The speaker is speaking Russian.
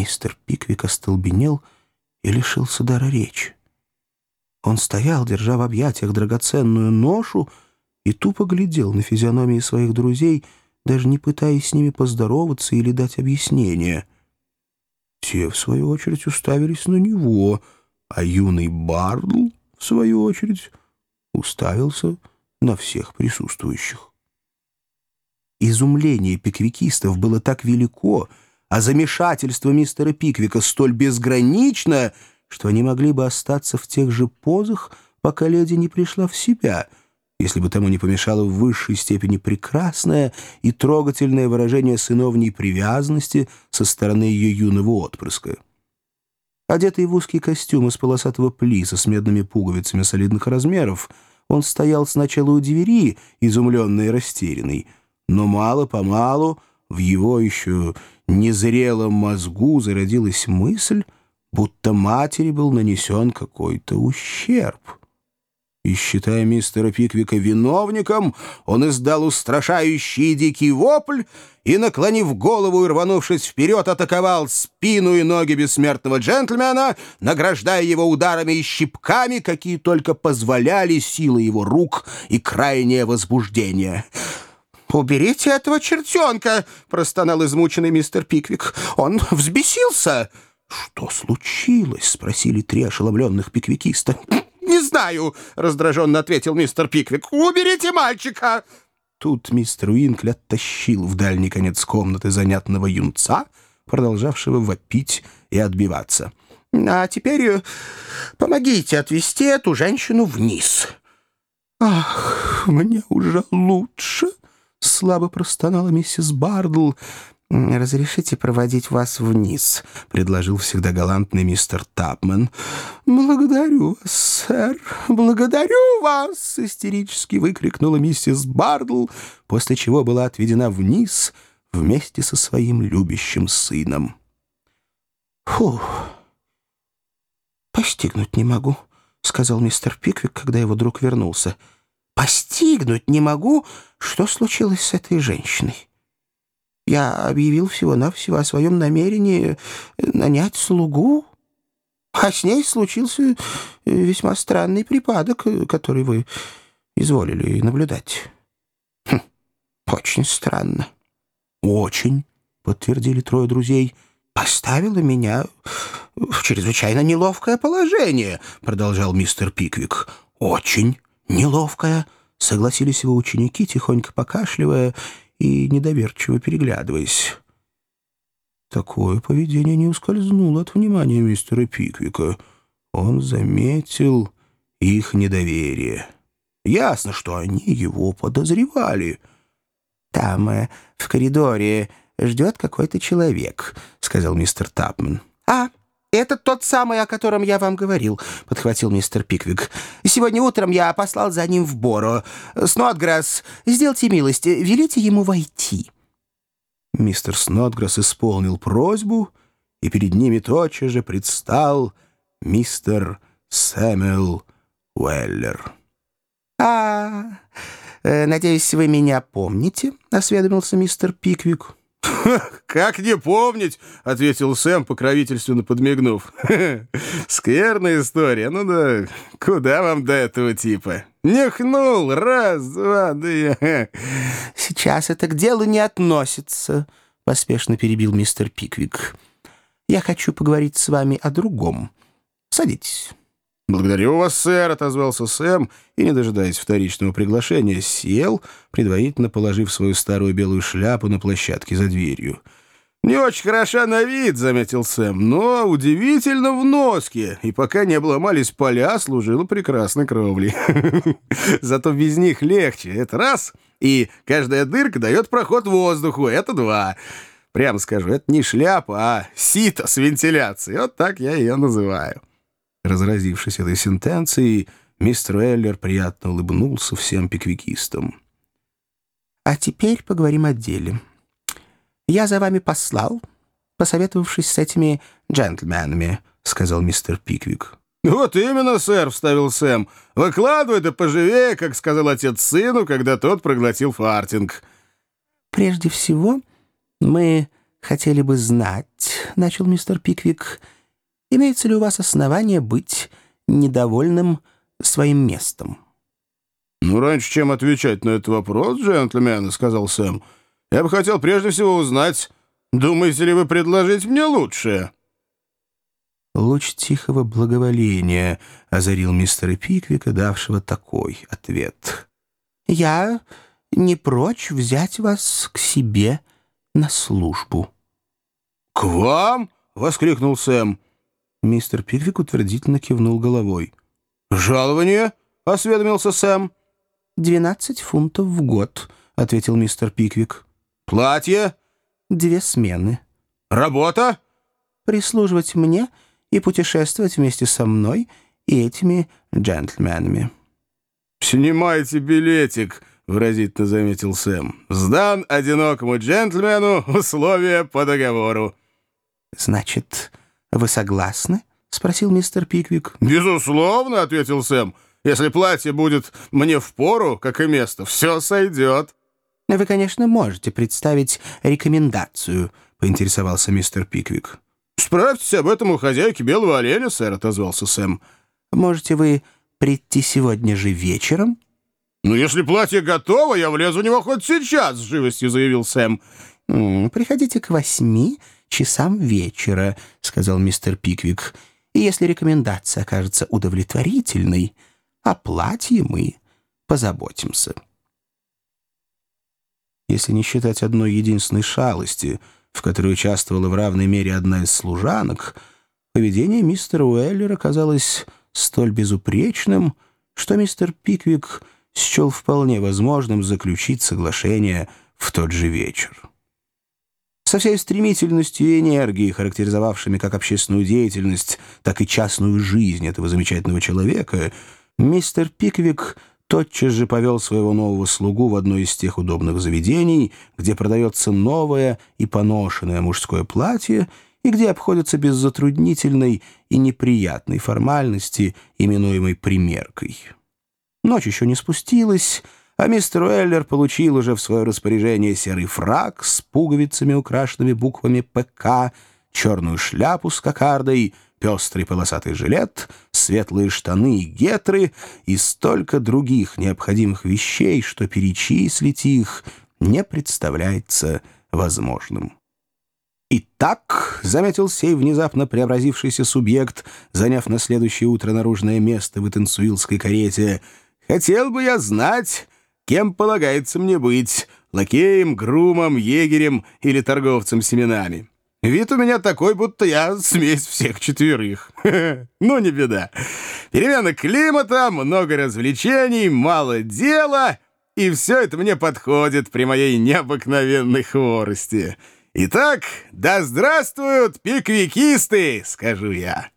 Мистер Пиквик остолбенел и лишился дара речи. Он стоял, держа в объятиях драгоценную ношу, и тупо глядел на физиономии своих друзей, даже не пытаясь с ними поздороваться или дать объяснение. Те, в свою очередь, уставились на него, а юный Бардл, в свою очередь, уставился на всех присутствующих. Изумление пиквикистов было так велико, а замешательство мистера Пиквика столь безгранично, что они могли бы остаться в тех же позах, пока леди не пришла в себя, если бы тому не помешало в высшей степени прекрасное и трогательное выражение сыновней привязанности со стороны ее юного отпрыска. Одетый в узкий костюм из полосатого плиса с медными пуговицами солидных размеров, он стоял сначала у двери, изумленный и растерянный, но мало-помалу в его еще незрелом мозгу зародилась мысль, будто матери был нанесен какой-то ущерб. И, считая мистера Пиквика виновником, он издал устрашающий дикий вопль и, наклонив голову и рванувшись вперед, атаковал спину и ноги бессмертного джентльмена, награждая его ударами и щипками, какие только позволяли силы его рук и крайнее возбуждение. «Уберите этого чертенка!» — простонал измученный мистер Пиквик. «Он взбесился!» «Что случилось?» — спросили три ошеломленных пиквикиста. «Не знаю!» — раздраженно ответил мистер Пиквик. «Уберите мальчика!» Тут мистер Уинкли оттащил в дальний конец комнаты занятного юнца, продолжавшего вопить и отбиваться. «А теперь э, помогите отвести эту женщину вниз». «Ах, мне уже лучше!» — слабо простонала миссис Бардл. «Разрешите проводить вас вниз», — предложил всегда галантный мистер Тапмен. «Благодарю вас, сэр, благодарю вас!» — истерически выкрикнула миссис Бардл, после чего была отведена вниз вместе со своим любящим сыном. «Фу, постигнуть не могу», — сказал мистер Пиквик, когда его друг вернулся. «Постигнуть не могу, что случилось с этой женщиной». Я объявил всего-навсего о своем намерении нанять слугу, а с ней случился весьма странный припадок, который вы изволили наблюдать. Хм, очень странно. Очень, подтвердили трое друзей. Поставила меня в чрезвычайно неловкое положение, продолжал мистер Пиквик. Очень неловкое, согласились его ученики, тихонько покашливая и недоверчиво переглядываясь. Такое поведение не ускользнуло от внимания мистера Пиквика. Он заметил их недоверие. Ясно, что они его подозревали. «Там, э, в коридоре, ждет какой-то человек», — сказал мистер Тапман. «А, «Это тот самый, о котором я вам говорил», — подхватил мистер Пиквик. «Сегодня утром я послал за ним в Боро. Снотграсс, сделайте милость, велите ему войти». Мистер Снотграсс исполнил просьбу, и перед ними тотчас же предстал мистер Сэмюэл Уэллер. «А, э, надеюсь, вы меня помните?» — осведомился мистер Пиквик. «Как не помнить?» — ответил Сэм, покровительственно подмигнув. «Скверная история. Ну да, куда вам до этого типа? Нюхнул, раз, два, да...» «Сейчас это к делу не относится», — поспешно перебил мистер Пиквик. «Я хочу поговорить с вами о другом. Садитесь». «Благодарю вас, сэр», — отозвался Сэм, и, не дожидаясь вторичного приглашения, сел, предварительно положив свою старую белую шляпу на площадке за дверью. «Не очень хороша на вид», — заметил Сэм, — «но удивительно в носке, и пока не обломались поля, служила прекрасной кровлей. Зато без них легче, это раз, и каждая дырка дает проход воздуху, это два». Прямо скажу, это не шляпа, а сито с вентиляцией. Вот так я ее называю. Разразившись этой сентенцией, мистер Эллер приятно улыбнулся всем пиквикистам. «А теперь поговорим о деле. Я за вами послал, посоветовавшись с этими джентльменами», — сказал мистер Пиквик. «Вот именно, сэр», — вставил Сэм. «Выкладывай да поживее, как сказал отец сыну, когда тот проглотил фартинг». «Прежде всего, мы хотели бы знать», — начал мистер Пиквик, — имеется ли у вас основание быть недовольным своим местом?» «Ну, раньше, чем отвечать на этот вопрос, джентльмены, — сказал Сэм, — я бы хотел прежде всего узнать, думаете ли вы предложить мне лучшее?» Луч тихого благоволения озарил мистера Пиквика, давшего такой ответ. «Я не прочь взять вас к себе на службу». «К вам?» — воскликнул Сэм. Мистер Пиквик утвердительно кивнул головой. «Жалование?» — осведомился Сэм. «Двенадцать фунтов в год», — ответил мистер Пиквик. «Платье?» «Две смены». «Работа?» «Прислуживать мне и путешествовать вместе со мной и этими джентльменами». «Снимайте билетик», — выразительно заметил Сэм. «Сдан одинокому джентльмену условия по договору». «Значит, вы согласны?» — спросил мистер Пиквик. «Безусловно», — ответил Сэм. «Если платье будет мне в пору, как и место, все сойдет». «Вы, конечно, можете представить рекомендацию», — поинтересовался мистер Пиквик. «Справьтесь об этом у хозяйки белого оленя, сэр», — отозвался Сэм. «Можете вы прийти сегодня же вечером?» «Ну, если платье готово, я влезу в него хоть сейчас», — с живостью заявил Сэм. «Приходите к восьми часам вечера», — сказал мистер Пиквик. «И если рекомендация окажется удовлетворительной, о платье мы позаботимся». Если не считать одной единственной шалости — в которой участвовала в равной мере одна из служанок, поведение мистера Уэллера казалось столь безупречным, что мистер Пиквик счел вполне возможным заключить соглашение в тот же вечер. Со всей стремительностью и энергией, характеризовавшими как общественную деятельность, так и частную жизнь этого замечательного человека, мистер Пиквик — тотчас же повел своего нового слугу в одно из тех удобных заведений, где продается новое и поношенное мужское платье и где обходятся без затруднительной и неприятной формальности, именуемой примеркой. Ночь еще не спустилась, а мистер Уэллер получил уже в свое распоряжение серый фраг с пуговицами, украшенными буквами «ПК», черную шляпу с кокардой — пестрый полосатый жилет, светлые штаны и гетры и столько других необходимых вещей, что перечислить их не представляется возможным. «Итак», — заметил сей внезапно преобразившийся субъект, заняв на следующее утро наружное место в Итансуилской карете, «хотел бы я знать, кем полагается мне быть, лакеем, грумом, егерем или торговцем семенами». Вид у меня такой, будто я смесь всех четверых. Ну, не беда. Перемена климата, много развлечений, мало дела, и все это мне подходит при моей необыкновенной хворости. Итак, да здравствуют пиквикисты, скажу я.